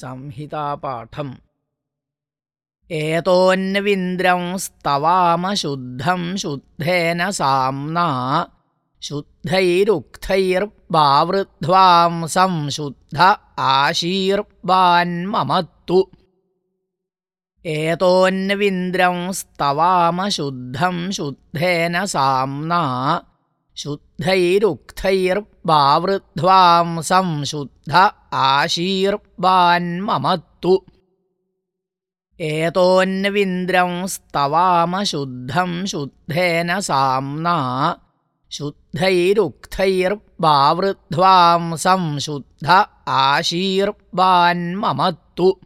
संहितापाठम् एतोऽन्विन्द्रं स्तवामशुद्धं शुद्धेन साम्ना शुद्धैरुक्थैर्बावृध्वां संशुद्ध आशीर्वान्ममत्तु एतोऽन्विन्द्रं स्तवामशुद्धं शुद्धेन साम्ना शुद्धैरुक्थैर्बावृध्वां संशुद्ध आशीर्वान्ममत्तु। एतोऽन्विन्द्रं स्तवामशुद्धं शुद्धेन साम्ना। शुद्धैरुक्थैर्बावृध्वां संशुद्ध आशीर्वान्ममत्तु